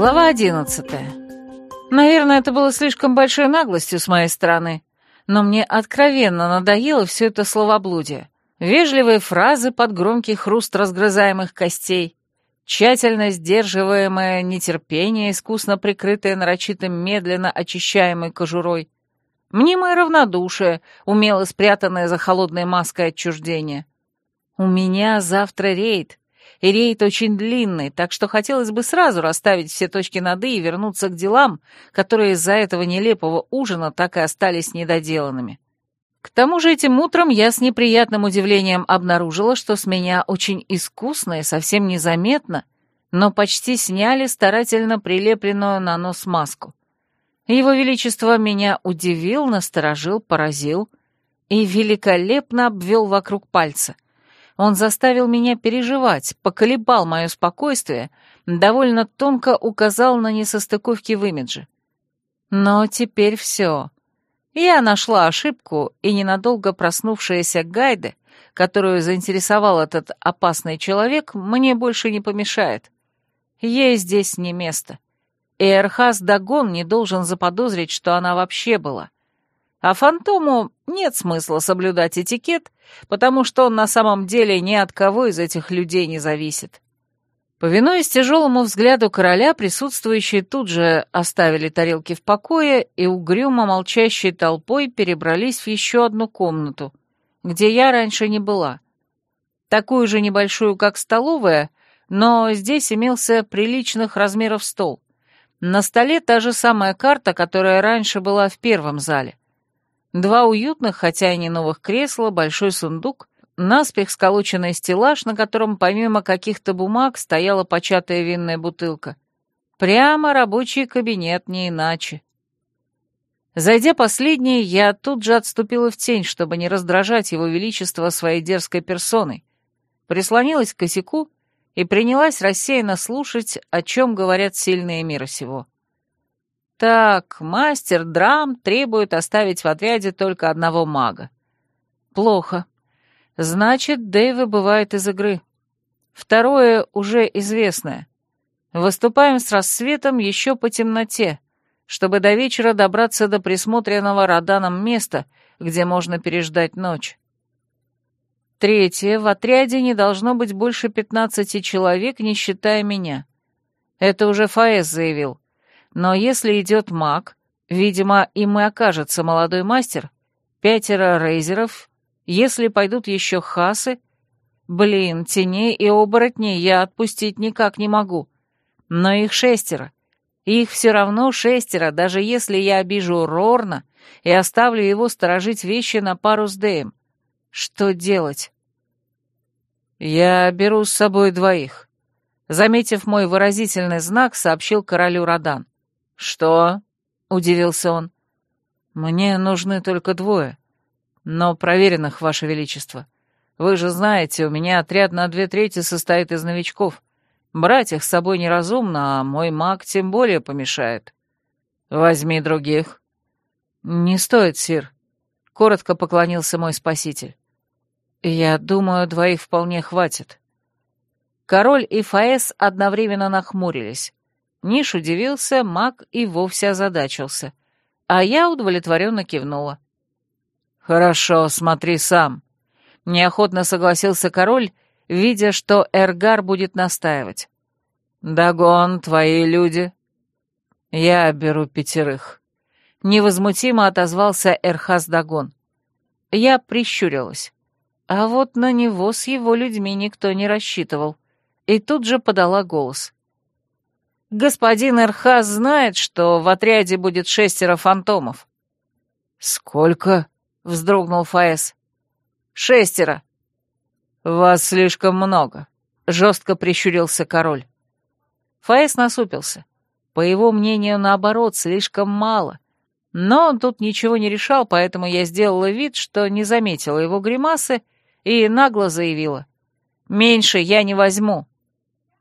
Глава одиннадцатая. Наверное, это было слишком большой наглостью с моей стороны, но мне откровенно надоело все это словоблудие. Вежливые фразы под громкий хруст разгрызаемых костей, тщательно сдерживаемое нетерпение, искусно прикрытое нарочитым медленно очищаемой кожурой, мнимое равнодушие, умело спрятанное за холодной маской отчуждения. У меня завтра рейд, и рейд очень длинный, так что хотелось бы сразу расставить все точки над «и» и вернуться к делам, которые из-за этого нелепого ужина так и остались недоделанными. К тому же этим утром я с неприятным удивлением обнаружила, что с меня очень искусно и совсем незаметно, но почти сняли старательно прилепленную на нос маску. Его Величество меня удивил, насторожил, поразил и великолепно обвел вокруг пальца — он заставил меня переживать, поколебал мое спокойствие, довольно тонко указал на несостыковки в имидже. Но теперь все. Я нашла ошибку, и ненадолго проснувшаяся Гайде, которую заинтересовал этот опасный человек, мне больше не помешает. Ей здесь не место. И Эрхас Дагон не должен заподозрить, что она вообще была. А фантому нет смысла соблюдать этикет, потому что он на самом деле ни от кого из этих людей не зависит. Повинуясь тяжелому взгляду короля, присутствующие тут же оставили тарелки в покое и угрюмо молчащей толпой перебрались в еще одну комнату, где я раньше не была. Такую же небольшую, как столовая, но здесь имелся приличных размеров стол. На столе та же самая карта, которая раньше была в первом зале. Два уютных, хотя и не новых кресла, большой сундук, наспех сколоченный стеллаж, на котором помимо каких-то бумаг стояла початая винная бутылка. Прямо рабочий кабинет, не иначе. Зайдя последней, я тут же отступила в тень, чтобы не раздражать его величество своей дерзкой персоной, прислонилась к косяку и принялась рассеянно слушать, о чем говорят сильные мира сего. Так, мастер драм требует оставить в отряде только одного мага. Плохо. Значит, Дэй выбывает из игры. Второе уже известное. Выступаем с рассветом еще по темноте, чтобы до вечера добраться до присмотренного Роданом места, где можно переждать ночь. Третье. В отряде не должно быть больше пятнадцати человек, не считая меня. Это уже Фаэс заявил. Но если идет маг, видимо, им и окажется молодой мастер, пятеро рейзеров, если пойдут еще хасы... Блин, теней и оборотней я отпустить никак не могу. Но их шестеро. Их все равно шестеро, даже если я обижу Рорна и оставлю его сторожить вещи на пару с Дэем. Что делать? Я беру с собой двоих. Заметив мой выразительный знак, сообщил королю Родан. «Что?» — удивился он. «Мне нужны только двое, но проверенных, Ваше Величество. Вы же знаете, у меня отряд на две трети состоит из новичков. Брать их с собой неразумно, а мой маг тем более помешает. Возьми других». «Не стоит, Сир», — коротко поклонился мой спаситель. «Я думаю, двоих вполне хватит». Король и Фаэс одновременно нахмурились. Ниш удивился, маг и вовсе озадачился. А я удовлетворенно кивнула. «Хорошо, смотри сам», — неохотно согласился король, видя, что Эргар будет настаивать. «Дагон, твои люди». «Я беру пятерых», — невозмутимо отозвался Эрхаз Дагон. Я прищурилась. А вот на него с его людьми никто не рассчитывал. И тут же подала голос. Господин Эрхаз знает, что в отряде будет шестеро фантомов. «Сколько?» — вздрогнул Фаэс. «Шестеро». «Вас слишком много», — жестко прищурился король. Фаэс насупился. По его мнению, наоборот, слишком мало. Но он тут ничего не решал, поэтому я сделала вид, что не заметила его гримасы и нагло заявила. «Меньше я не возьму».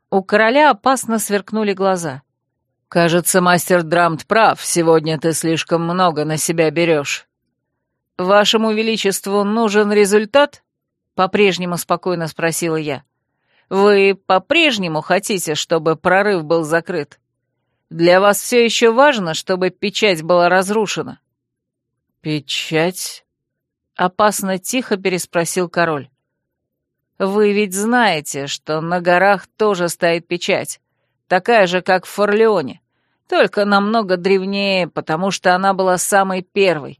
У короля опасно сверкнули глаза. «Кажется, мастер Драмт прав, сегодня ты слишком много на себя берешь». «Вашему величеству нужен результат?» — по-прежнему спокойно спросила я. «Вы по-прежнему хотите, чтобы прорыв был закрыт?» Для вас все еще важно, чтобы печать была разрушена?» «Печать?» — опасно тихо переспросил король. «Вы ведь знаете, что на горах тоже стоит печать, такая же, как в Форлеоне, только намного древнее, потому что она была самой первой».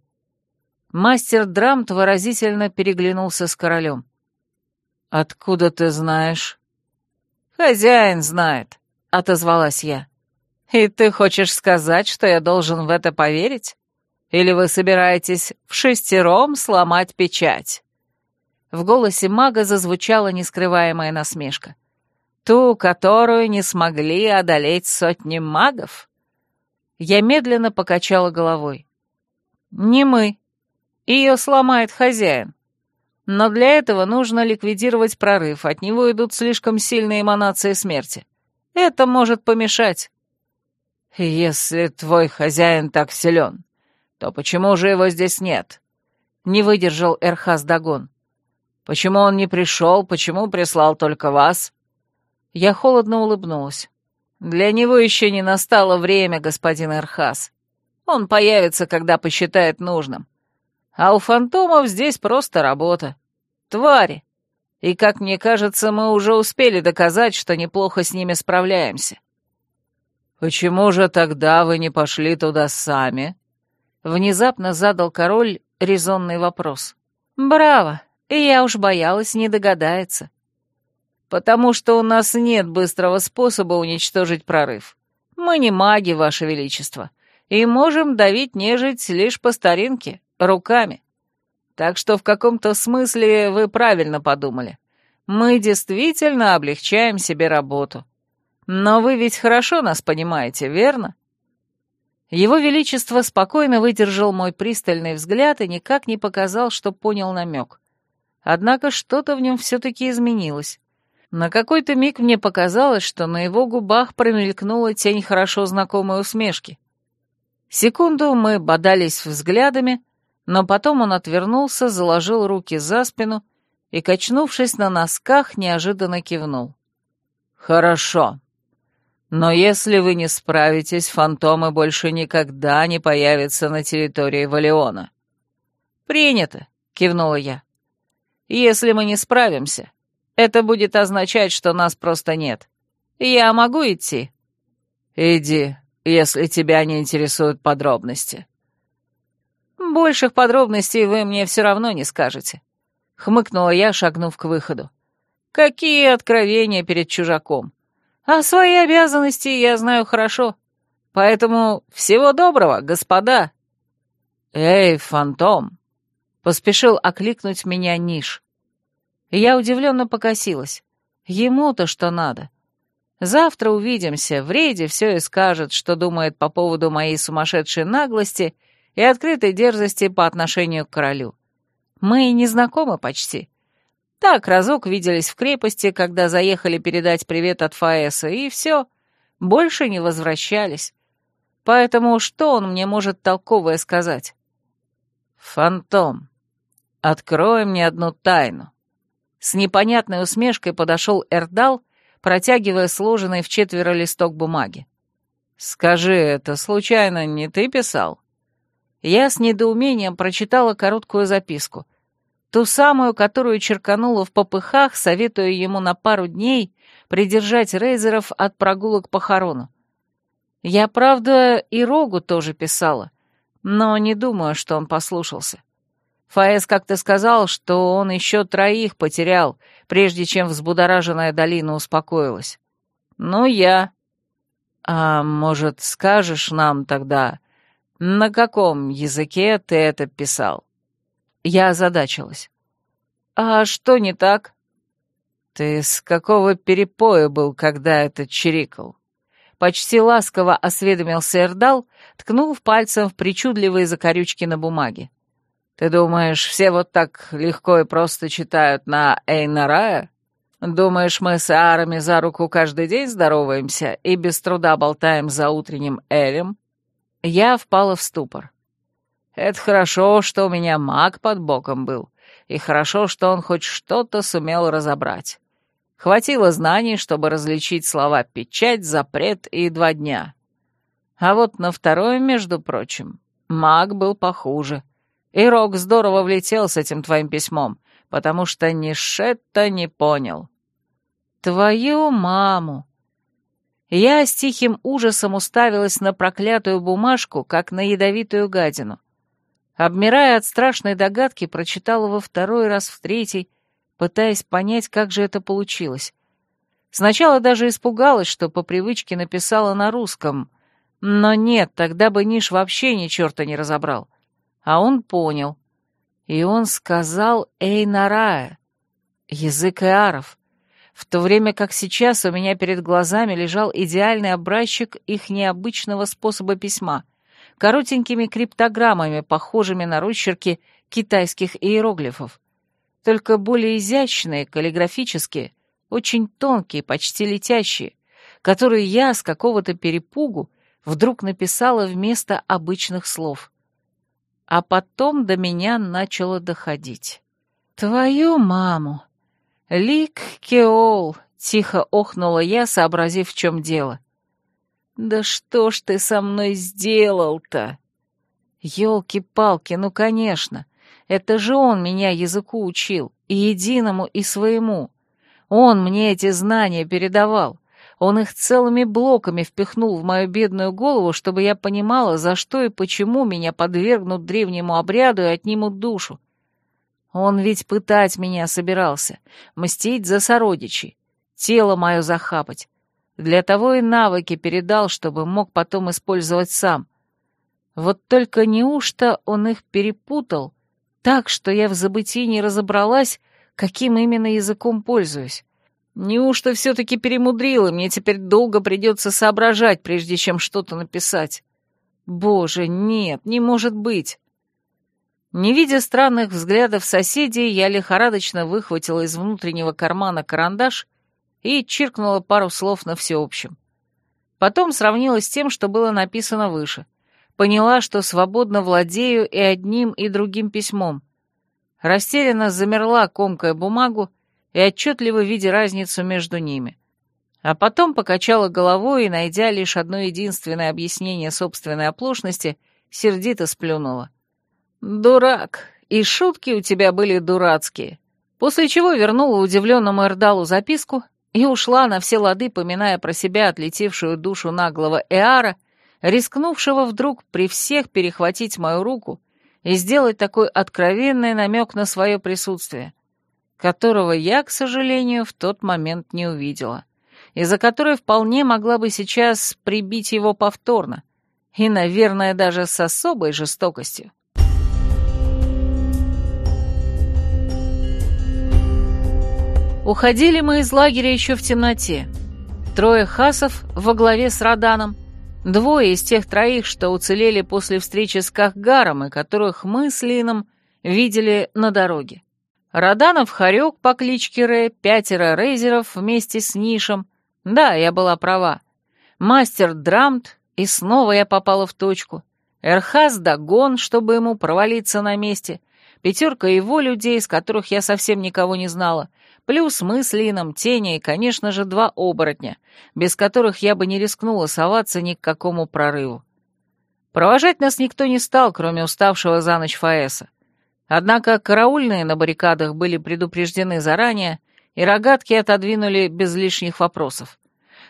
Мастер Драмт выразительно переглянулся с королем. «Откуда ты знаешь?» «Хозяин знает», — отозвалась я. «И ты хочешь сказать, что я должен в это поверить? Или вы собираетесь в шестером сломать печать?» В голосе мага зазвучала нескрываемая насмешка. «Ту, которую не смогли одолеть сотни магов?» Я медленно покачала головой. «Не мы. Ее сломает хозяин. Но для этого нужно ликвидировать прорыв, от него идут слишком сильные эманации смерти. Это может помешать». «Если твой хозяин так силен, то почему же его здесь нет?» Не выдержал Эрхаз Дагон. «Почему он не пришел, почему прислал только вас?» Я холодно улыбнулась. «Для него еще не настало время, господин Эрхаз. Он появится, когда посчитает нужным. А у фантомов здесь просто работа. Твари. И, как мне кажется, мы уже успели доказать, что неплохо с ними справляемся. «Почему же тогда вы не пошли туда сами?» Внезапно задал король резонный вопрос. «Браво! И я уж боялась, не догадается. Потому что у нас нет быстрого способа уничтожить прорыв. Мы не маги, Ваше Величество, и можем давить нежить лишь по старинке, руками. Так что в каком-то смысле вы правильно подумали. Мы действительно облегчаем себе работу. Но вы ведь хорошо нас понимаете, верно? Его Величество спокойно выдержал мой пристальный взгляд и никак не показал, что понял намек. Однако что-то в нем все-таки изменилось. На какой-то миг мне показалось, что на его губах промелькнула тень хорошо знакомой усмешки. Секунду мы бодались взглядами, но потом он отвернулся, заложил руки за спину и, качнувшись на носках, неожиданно кивнул. «Хорошо», но если вы не справитесь, фантомы больше никогда не появятся на территории Валиона. Принято, кивнула я. Если мы не справимся, это будет означать, что нас просто нет. Я могу идти? Иди, если тебя не интересуют подробности. Больших подробностей вы мне все равно не скажете. Хмыкнула я, шагнув к выходу. Какие откровения перед чужаком? А свои обязанности я знаю хорошо. Поэтому всего доброго, господа. Эй, фантом! Поспешил окликнуть меня Ниш. Я удивленно покосилась. Ему-то что надо. Завтра увидимся, в рейде все и скажет, что думает по поводу моей сумасшедшей наглости и открытой дерзости по отношению к королю. Мы не знакомы почти. Так, разок виделись в крепости, когда заехали передать привет от Фаэса, и все, больше не возвращались. Поэтому что он мне может толковое сказать? «Фантом, открой мне одну тайну». С непонятной усмешкой подошел Эрдал, протягивая сложенный в четверо листок бумаги. «Скажи, это случайно не ты писал?» Я с недоумением прочитала короткую записку — Ту самую, которую черканула в попыхах, советуя ему на пару дней придержать рейзеров от прогулок по хорону. Я, правда, и Рогу тоже писала, но не думаю, что он послушался. Фаэс как-то сказал, что он еще троих потерял, прежде чем взбудораженная долина успокоилась. Ну, я. А может, скажешь нам тогда, на каком языке ты это писал? Я озадачилась. «А что не так?» «Ты с какого перепоя был, когда это чирикал?» Почти ласково осведомился Эрдал, ткнув пальцем в причудливые закорючки на бумаге. «Ты думаешь, все вот так легко и просто читают на Эйнарая? Думаешь, мы с Аарами за руку каждый день здороваемся и без труда болтаем за утренним Элем?» Я впала в ступор. Это хорошо, что у меня маг под боком был, и хорошо, что он хоть что-то сумел разобрать. Хватило знаний, чтобы различить слова «печать», «запрет» и «два дня». А вот на второе, между прочим, маг был похуже. И Рок здорово влетел с этим твоим письмом, потому что ни шетта не понял. Твою маму! Я с тихим ужасом уставилась на проклятую бумажку, как на ядовитую гадину. Обмирая от страшной догадки, прочитала во второй раз в третий, пытаясь понять, как же это получилось. Сначала даже испугалась, что по привычке написала на русском, но нет, тогда бы Ниш вообще ни черта не разобрал. А он понял. И он сказал «Эйнарая» — язык эаров, в то время как сейчас у меня перед глазами лежал идеальный образчик их необычного способа письма, коротенькими криптограммами, похожими на росчерки китайских иероглифов, только более изящные, каллиграфические, очень тонкие, почти летящие, которые я с какого-то перепугу вдруг написала вместо обычных слов. А потом до меня начало доходить. «Твою маму!» «Лик Кеол!» — тихо охнула я, сообразив, в чем дело. «Да что ж ты со мной сделал-то?» «Елки-палки, ну, конечно! Это же он меня языку учил, и единому, и своему. Он мне эти знания передавал. Он их целыми блоками впихнул в мою бедную голову, чтобы я понимала, за что и почему меня подвергнут древнему обряду и отнимут душу. Он ведь пытать меня собирался, мстить за сородичей, тело мое захапать. Для того и навыки передал, чтобы мог потом использовать сам. Вот только неужто он их перепутал так, что я в забытии не разобралась, каким именно языком пользуюсь? Неужто все-таки перемудрил, и мне теперь долго придется соображать, прежде чем что-то написать? Боже, нет, не может быть. Не видя странных взглядов соседей, я лихорадочно выхватила из внутреннего кармана карандаш и чиркнула пару слов на всеобщем. Потом сравнила с тем, что было написано выше. Поняла, что свободно владею и одним, и другим письмом. Растерянно замерла, комкая бумагу, и отчетливо видя разницу между ними. А потом покачала головой и, найдя лишь одно единственное объяснение собственной оплошности, сердито сплюнула. «Дурак, и шутки у тебя были дурацкие». После чего вернула удивленному Эрдалу записку и ушла на все лады, поминая про себя отлетевшую душу наглого Эара, рискнувшего вдруг при всех перехватить мою руку и сделать такой откровенный намек на свое присутствие, которого я, к сожалению, в тот момент не увидела, и за которой вполне могла бы сейчас прибить его повторно, и, наверное, даже с особой жестокостью. Уходили мы из лагеря еще в темноте. Трое хасов во главе с Раданом, двое из тех троих, что уцелели после встречи с Кахгаром и которых мы с Лином видели на дороге. Раданов Харек по кличке Рэ, пятеро рейзеров вместе с Нишем. Да, я была права. Мастер Драмт, и снова я попала в точку. Эрхаз Дагон, чтобы ему провалиться на месте. Пятерка его людей, из которых я совсем никого не знала. Плюс мы с Лином, Теня и, конечно же, два оборотня, без которых я бы не рискнула соваться ни к какому прорыву. Провожать нас никто не стал, кроме уставшего за ночь Фаэса. Однако караульные на баррикадах были предупреждены заранее, и рогатки отодвинули без лишних вопросов.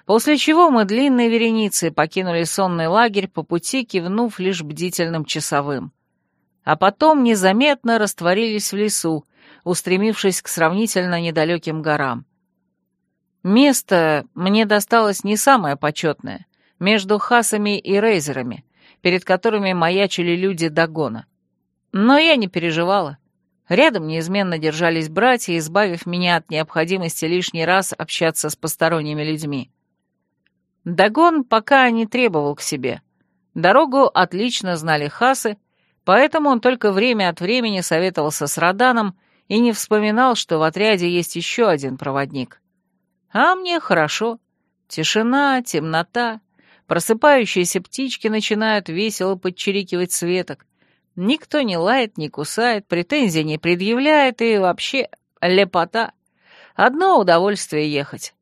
После чего мы длинной вереницей покинули сонный лагерь по пути, кивнув лишь бдительным часовым. А потом незаметно растворились в лесу, устремившись к сравнительно недалеким горам. Место мне досталось не самое почетное, между хасами и рейзерами, перед которыми маячили люди Дагона. Но я не переживала. Рядом неизменно держались братья, избавив меня от необходимости лишний раз общаться с посторонними людьми. Дагон пока не требовал к себе. Дорогу отлично знали хасы, поэтому он только время от времени советовался с Раданом и не вспоминал, что в отряде есть еще один проводник. А мне хорошо. Тишина, темнота, просыпающиеся птички начинают весело подчерикивать светок, Никто не лает, не кусает, претензий не предъявляет и вообще лепота. Одно удовольствие ехать.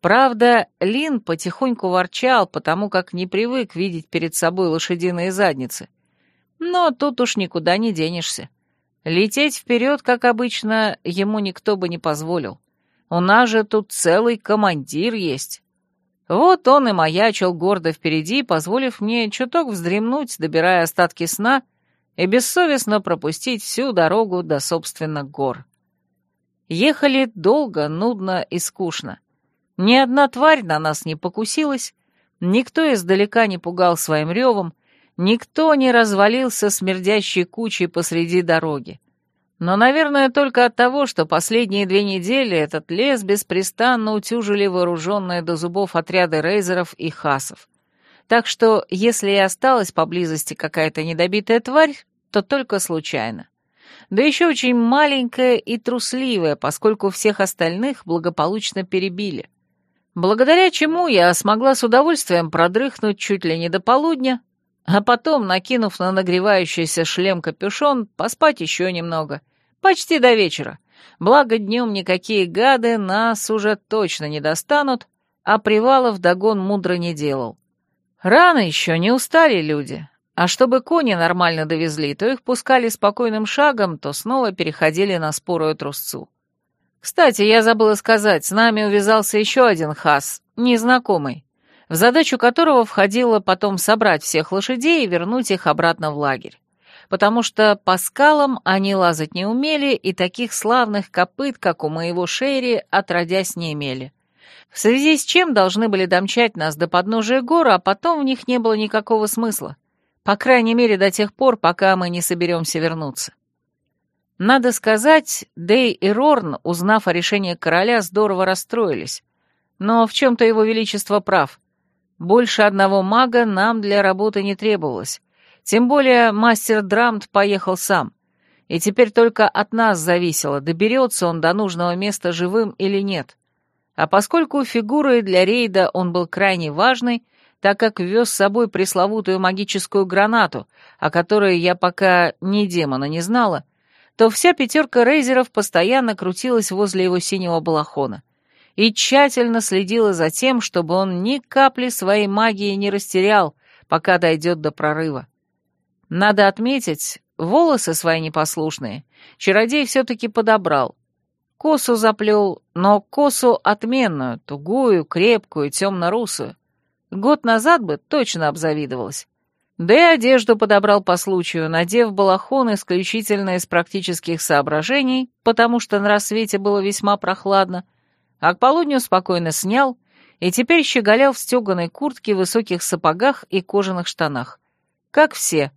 Правда, Лин потихоньку ворчал, потому как не привык видеть перед собой лошадиные задницы. Но тут уж никуда не денешься. Лететь вперед, как обычно, ему никто бы не позволил. У нас же тут целый командир есть. Вот он и маячил гордо впереди, позволив мне чуток вздремнуть, добирая остатки сна, и бессовестно пропустить всю дорогу до собственных гор. Ехали долго, нудно и скучно. Ни одна тварь на нас не покусилась, никто издалека не пугал своим ревом, никто не развалился смердящей кучей посреди дороги. Но, наверное, только от того, что последние две недели этот лес беспрестанно утюжили вооруженные до зубов отряды рейзеров и хасов. Так что, если и осталась поблизости какая-то недобитая тварь, то только случайно. Да еще очень маленькая и трусливая, поскольку всех остальных благополучно перебили благодаря чему я смогла с удовольствием продрыхнуть чуть ли не до полудня, а потом, накинув на нагревающийся шлем капюшон, поспать еще немного, почти до вечера. Благо днем никакие гады нас уже точно не достанут, а привалов догон мудро не делал. Рано еще, не устали люди, а чтобы кони нормально довезли, то их пускали спокойным шагом, то снова переходили на спорую трусцу. Кстати, я забыла сказать, с нами увязался еще один хас, незнакомый, в задачу которого входило потом собрать всех лошадей и вернуть их обратно в лагерь. Потому что по скалам они лазать не умели и таких славных копыт, как у моего Шерри, отродясь не имели. В связи с чем должны были домчать нас до подножия гор, а потом в них не было никакого смысла. По крайней мере, до тех пор, пока мы не соберемся вернуться. Надо сказать, Дэй и Рорн, узнав о решении короля, здорово расстроились. Но в чем-то его величество прав. Больше одного мага нам для работы не требовалось. Тем более мастер Драмт поехал сам. И теперь только от нас зависело, доберется он до нужного места живым или нет. А поскольку фигурой для рейда он был крайне важной, так как вез с собой пресловутую магическую гранату, о которой я пока ни демона не знала, то вся пятерка рейзеров постоянно крутилась возле его синего балахона и тщательно следила за тем, чтобы он ни капли своей магии не растерял, пока дойдет до прорыва. Надо отметить, волосы свои непослушные чародей все-таки подобрал. Косу заплел, но косу отменную, тугую, крепкую, темно-русую. Год назад бы точно обзавидовалась. Да и одежду подобрал по случаю, надев балахон исключительно из практических соображений, потому что на рассвете было весьма прохладно, а к полудню спокойно снял и теперь щеголял в стеганой куртке, высоких сапогах и кожаных штанах. Как все.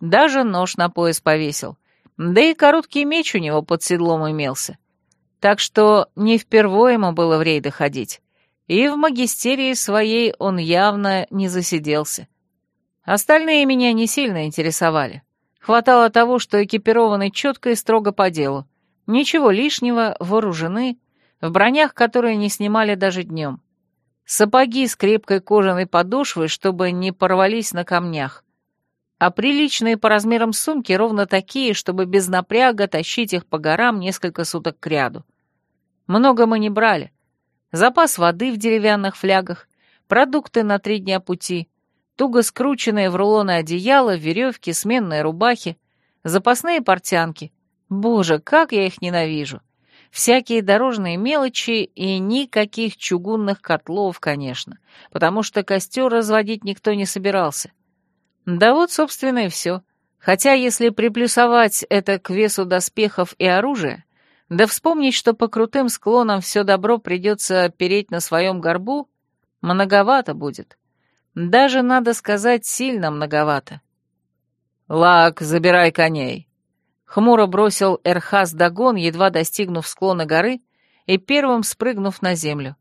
Даже нож на пояс повесил. Да и короткий меч у него под седлом имелся. Так что не впервые ему было в рейды ходить. И в магистерии своей он явно не засиделся. Остальные меня не сильно интересовали. Хватало того, что экипированы четко и строго по делу. Ничего лишнего, вооружены, в бронях, которые не снимали даже днем. Сапоги с крепкой кожаной подошвой, чтобы не порвались на камнях. А приличные по размерам сумки ровно такие, чтобы без напряга тащить их по горам несколько суток кряду. Много мы не брали. Запас воды в деревянных флягах, продукты на три дня пути — туго скрученные в рулоны одеяла, веревки, сменные рубахи, запасные портянки. Боже, как я их ненавижу! Всякие дорожные мелочи и никаких чугунных котлов, конечно, потому что костер разводить никто не собирался. Да вот, собственно, и все. Хотя, если приплюсовать это к весу доспехов и оружия, да вспомнить, что по крутым склонам все добро придется переть на своем горбу, многовато будет. Даже, надо сказать, сильно многовато. «Лак, забирай коней!» Хмуро бросил Эрхас догон, едва достигнув склона горы и первым спрыгнув на землю.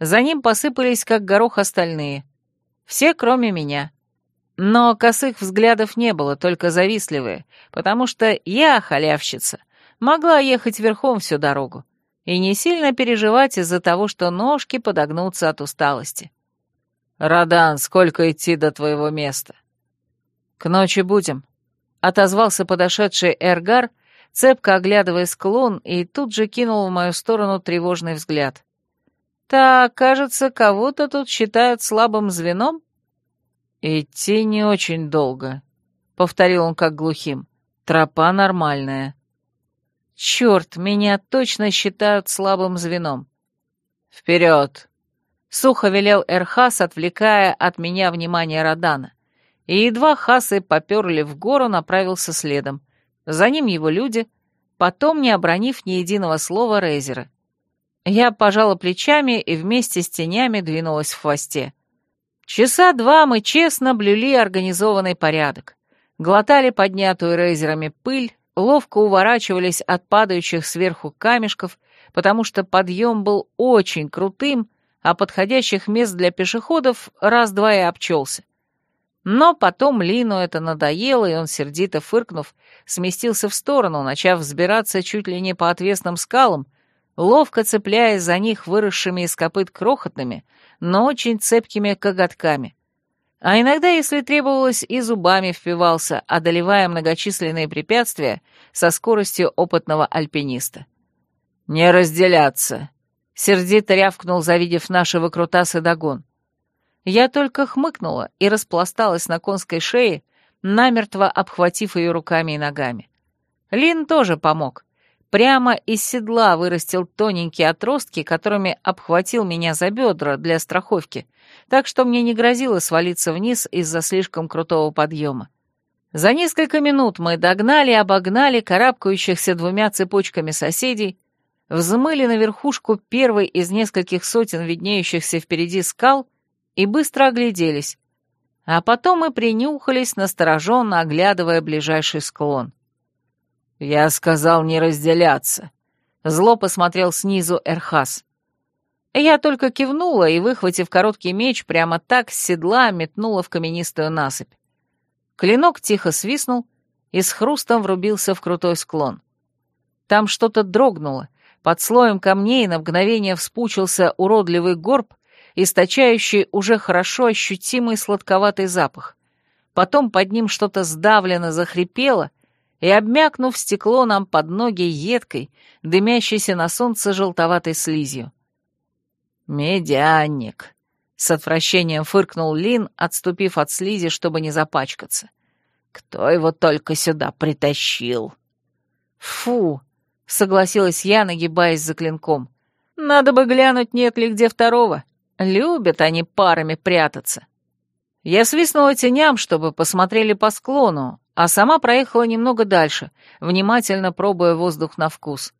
За ним посыпались, как горох, остальные. Все, кроме меня. Но косых взглядов не было, только завистливые, потому что я, халявщица, могла ехать верхом всю дорогу и не сильно переживать из-за того, что ножки подогнутся от усталости. «Радан, сколько идти до твоего места?» «К ночи будем», — отозвался подошедший Эргар, цепко оглядывая склон, и тут же кинул в мою сторону тревожный взгляд. Так, кажется, кого-то тут считают слабым звеном?» «Идти не очень долго», — повторил он как глухим. «Тропа нормальная». «Черт, меня точно считают слабым звеном». «Вперед!» — сухо велел Эрхас, отвлекая от меня внимание Родана. И едва хасы поперли в гору, направился следом. За ним его люди, потом, не обронив ни единого слова, Рейзера. Я пожала плечами и вместе с тенями двинулась в хвосте. Часа два мы честно блюли организованный порядок. Глотали поднятую рейзерами пыль, ловко уворачивались от падающих сверху камешков, потому что подъем был очень крутым, а подходящих мест для пешеходов раз-два и обчелся. Но потом Лину это надоело, и он, сердито фыркнув, сместился в сторону, начав взбираться чуть ли не по отвесным скалам, ловко цепляясь за них выросшими из копыт крохотными, но очень цепкими коготками. А иногда, если требовалось, и зубами впивался, одолевая многочисленные препятствия со скоростью опытного альпиниста. «Не разделяться!» — сердито рявкнул, завидев наши выкрутасы догон. Я только хмыкнула и распласталась на конской шее, намертво обхватив ее руками и ногами. Лин тоже помог. Прямо из седла вырастил тоненькие отростки, которыми обхватил меня за бедра для страховки, так что мне не грозило свалиться вниз из-за слишком крутого подъема. За несколько минут мы догнали и обогнали карабкающихся двумя цепочками соседей, взмыли на верхушку первой из нескольких сотен виднеющихся впереди скал и быстро огляделись, а потом мы принюхались, настороженно оглядывая ближайший склон. «Я сказал не разделяться», — зло посмотрел снизу Эрхас. Я только кивнула и, выхватив короткий меч, прямо так с седла метнула в каменистую насыпь. Клинок тихо свистнул и с хрустом врубился в крутой склон. Там что-то дрогнуло, под слоем камней на мгновение вспучился уродливый горб, источающий уже хорошо ощутимый сладковатый запах. Потом под ним что-то сдавленно захрипело, и, обмякнув, стекло нам под ноги едкой, дымящейся на солнце желтоватой слизью. «Медянник!» — с отвращением фыркнул Лин, отступив от слизи, чтобы не запачкаться. «Кто его только сюда притащил?» «Фу!» — согласилась я, нагибаясь за клинком. «Надо бы глянуть, нет ли где второго. Любят они парами прятаться». Я свистнула теням, чтобы посмотрели по склону, а сама проехала немного дальше, внимательно пробуя воздух на вкус.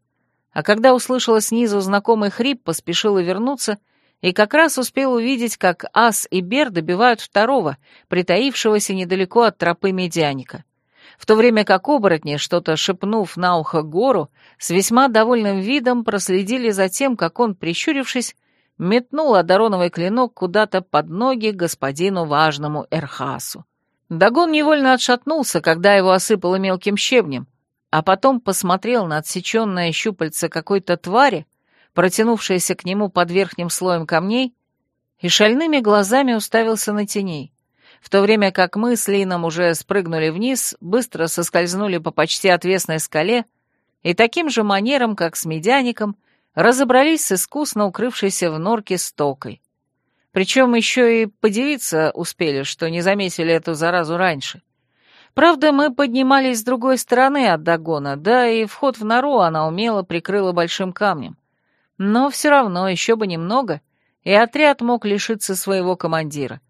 А когда услышала снизу знакомый хрип, поспешила вернуться и как раз успела увидеть, как Ас и Бер добивают второго, притаившегося недалеко от тропы медяника. В то время как оборотни, что-то шепнув на ухо гору, с весьма довольным видом проследили за тем, как он, прищурившись, метнул одароновый клинок куда-то под ноги господину важному Эрхасу. Дагон невольно отшатнулся, когда его осыпало мелким щебнем, а потом посмотрел на отсеченное щупальце какой-то твари, протянувшееся к нему под верхним слоем камней, и шальными глазами уставился на теней, в то время как мы с Лином уже спрыгнули вниз, быстро соскользнули по почти отвесной скале и таким же манером, как с медяником, разобрались с искусно укрывшейся в норке стокой. Причем еще и подивиться успели, что не заметили эту заразу раньше. Правда, мы поднимались с другой стороны от догона, да и вход в нору она умело прикрыла большим камнем. Но все равно еще бы немного, и отряд мог лишиться своего командира.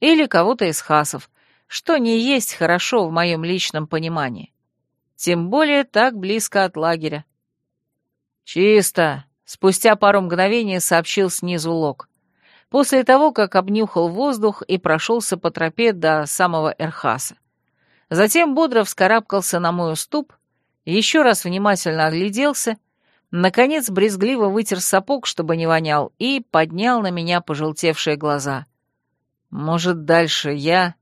Или кого-то из хасов, что не есть хорошо в моем личном понимании. Тем более так близко от лагеря. «Чисто», — спустя пару мгновений сообщил снизу Лок после того, как обнюхал воздух и прошелся по тропе до самого Эрхаса. Затем бодро вскарабкался на мой уступ, еще раз внимательно огляделся, наконец брезгливо вытер сапог, чтобы не вонял, и поднял на меня пожелтевшие глаза. «Может, дальше я...»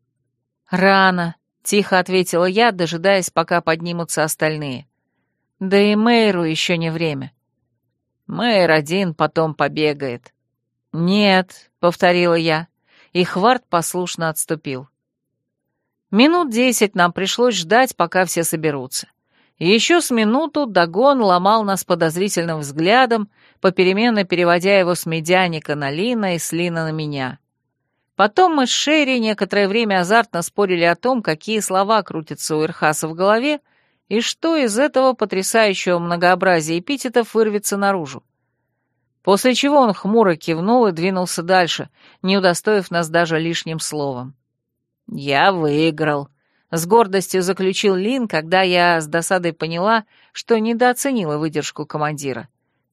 «Рано», — тихо ответила я, дожидаясь, пока поднимутся остальные. «Да и Мэйру еще не время». «Мэйр один потом побегает», «Нет», — повторила я, и Хварт послушно отступил. Минут десять нам пришлось ждать, пока все соберутся. Еще с минуту Дагон ломал нас подозрительным взглядом, попеременно переводя его с медяника на Лина и с Лина на меня. Потом мы с Шерри некоторое время азартно спорили о том, какие слова крутятся у Ирхаса в голове, и что из этого потрясающего многообразия эпитетов вырвется наружу. После чего он хмуро кивнул и двинулся дальше, не удостоив нас даже лишним словом. «Я выиграл», — с гордостью заключил Лин, когда я с досадой поняла, что недооценила выдержку командира.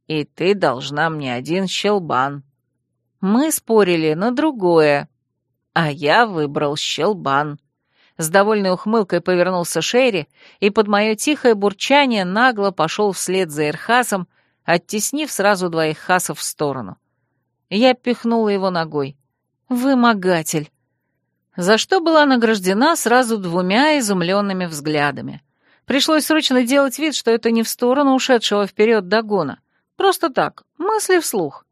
«И ты должна мне один щелбан». Мы спорили на другое, а я выбрал щелбан. С довольной ухмылкой повернулся Шерри и под мое тихое бурчание нагло пошел вслед за Эрхасом, оттеснив сразу двоих хасов в сторону. Я пихнула его ногой. «Вымогатель!» За что была награждена сразу двумя изумленными взглядами. Пришлось срочно делать вид, что это не в сторону ушедшего вперед догона. Просто так, мысли вслух.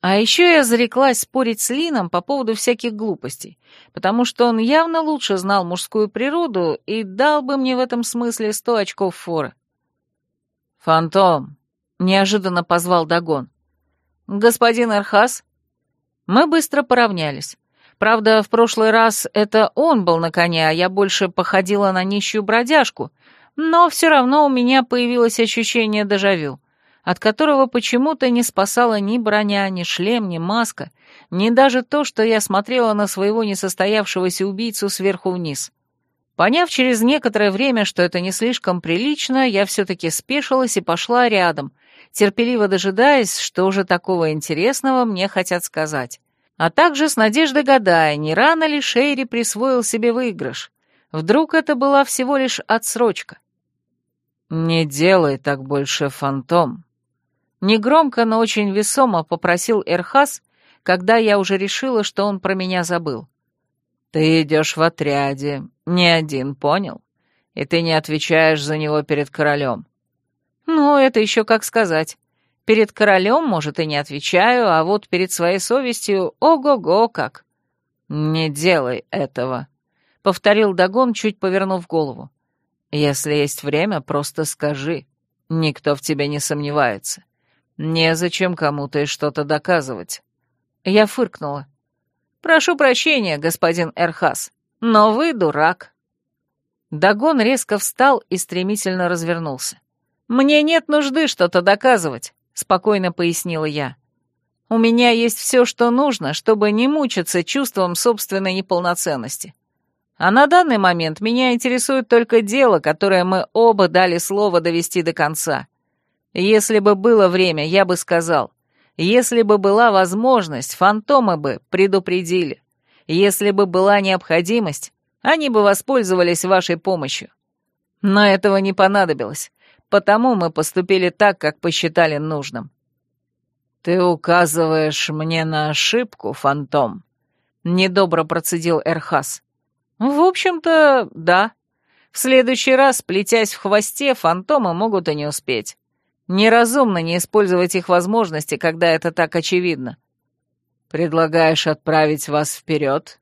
А еще я зареклась спорить с Лином по поводу всяких глупостей, потому что он явно лучше знал мужскую природу и дал бы мне в этом смысле сто очков форы. «Фантом!» — неожиданно позвал Дагон. «Господин Архас?» Мы быстро поравнялись. Правда, в прошлый раз это он был на коне, а я больше походила на нищую бродяжку, но все равно у меня появилось ощущение дежавю от которого почему-то не спасала ни броня, ни шлем, ни маска, ни даже то, что я смотрела на своего несостоявшегося убийцу сверху вниз. Поняв через некоторое время, что это не слишком прилично, я все-таки спешилась и пошла рядом, терпеливо дожидаясь, что же такого интересного мне хотят сказать. А также с надеждой гадая, не рано ли Шейри присвоил себе выигрыш. Вдруг это была всего лишь отсрочка. «Не делай так больше, фантом», Негромко, но очень весомо попросил Эрхас, когда я уже решила, что он про меня забыл. «Ты идешь в отряде, не один, понял? И ты не отвечаешь за него перед королем». «Ну, это еще как сказать. Перед королем, может, и не отвечаю, а вот перед своей совестью ого-го как». «Не делай этого», — повторил Дагон, чуть повернув голову. «Если есть время, просто скажи. Никто в тебе не сомневается. Незачем кому-то и что-то доказывать. Я фыркнула. Прошу прощения, господин Эрхас, но вы дурак. Дагон резко встал и стремительно развернулся. «Мне нет нужды что-то доказывать», — спокойно пояснила я. «У меня есть все, что нужно, чтобы не мучиться чувством собственной неполноценности. А на данный момент меня интересует только дело, которое мы оба дали слово довести до конца. Если бы было время, я бы сказал. Если бы была возможность, фантомы бы предупредили. Если бы была необходимость, они бы воспользовались вашей помощью. Но этого не понадобилось, потому мы поступили так, как посчитали нужным. «Ты указываешь мне на ошибку, фантом?» — недобро процедил Эрхас. «В общем-то, да. В следующий раз, плетясь в хвосте, фантомы могут и не успеть. Неразумно не использовать их возможности, когда это так очевидно. Предлагаешь отправить вас вперед?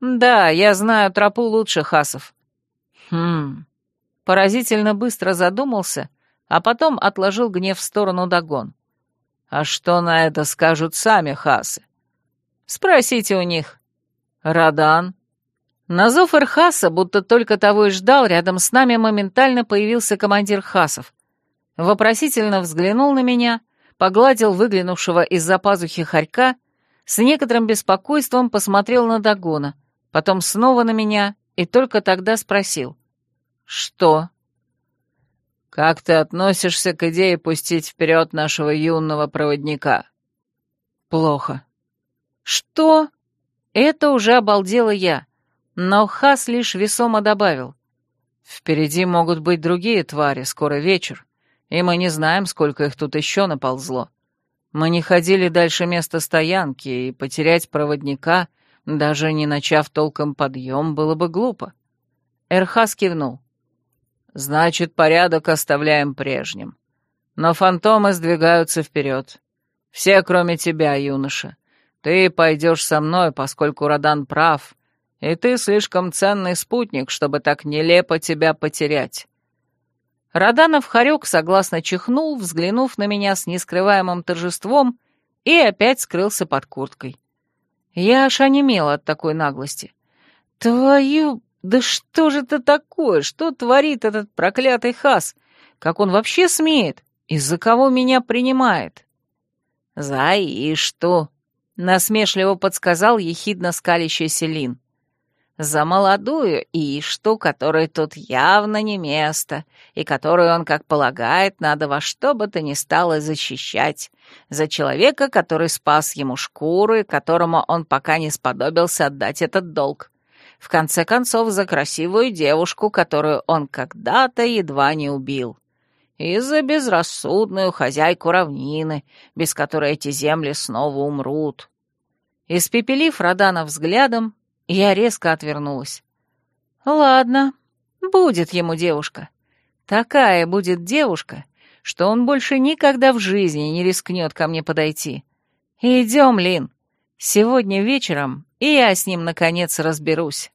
Да, я знаю тропу лучше хасов. Поразительно быстро задумался, а потом отложил гнев в сторону догон. А что на это скажут сами хасы? Спросите у них. Радан. На зов Ирхаса, будто только того и ждал, рядом с нами моментально появился командир хасов — вопросительно взглянул на меня, погладил выглянувшего из-за пазухи хорька, с некоторым беспокойством посмотрел на Дагона, потом снова на меня и только тогда спросил. «Что?» «Как ты относишься к идее пустить вперед нашего юного проводника?» «Плохо». «Что?» Это уже обалдела я, но Хас лишь весомо добавил. «Впереди могут быть другие твари, скоро вечер и мы не знаем, сколько их тут еще наползло. Мы не ходили дальше места стоянки, и потерять проводника, даже не начав толком подъем, было бы глупо. Эрхас кивнул. «Значит, порядок оставляем прежним. Но фантомы сдвигаются вперед. Все, кроме тебя, юноша. Ты пойдешь со мной, поскольку Родан прав, и ты слишком ценный спутник, чтобы так нелепо тебя потерять. Раданов хорек согласно чихнул, взглянув на меня с нескрываемым торжеством, и опять скрылся под курткой. Я аж онемела от такой наглости. Твою... Да что же это такое? Что творит этот проклятый хас? Как он вообще смеет? Из-за кого меня принимает? За и что? Насмешливо подсказал ехидно скалящийся Лин. За молодую и что, которой тут явно не место, и которую он, как полагает, надо во что бы то ни стало защищать, за человека, который спас ему шкуры, которому он пока не сподобился отдать этот долг. В конце концов, за красивую девушку, которую он когда-то едва не убил. И за безрассудную хозяйку равнины, без которой эти земли снова умрут. Испепелив Родана взглядом, я резко отвернулась. «Ладно, будет ему девушка. Такая будет девушка, что он больше никогда в жизни не рискнет ко мне подойти. Идем, Лин. Сегодня вечером и я с ним, наконец, разберусь».